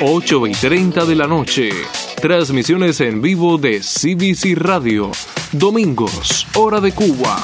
8 y 30 de la noche. Transmisiones en vivo de CBC Radio. Domingos, hora de Cuba.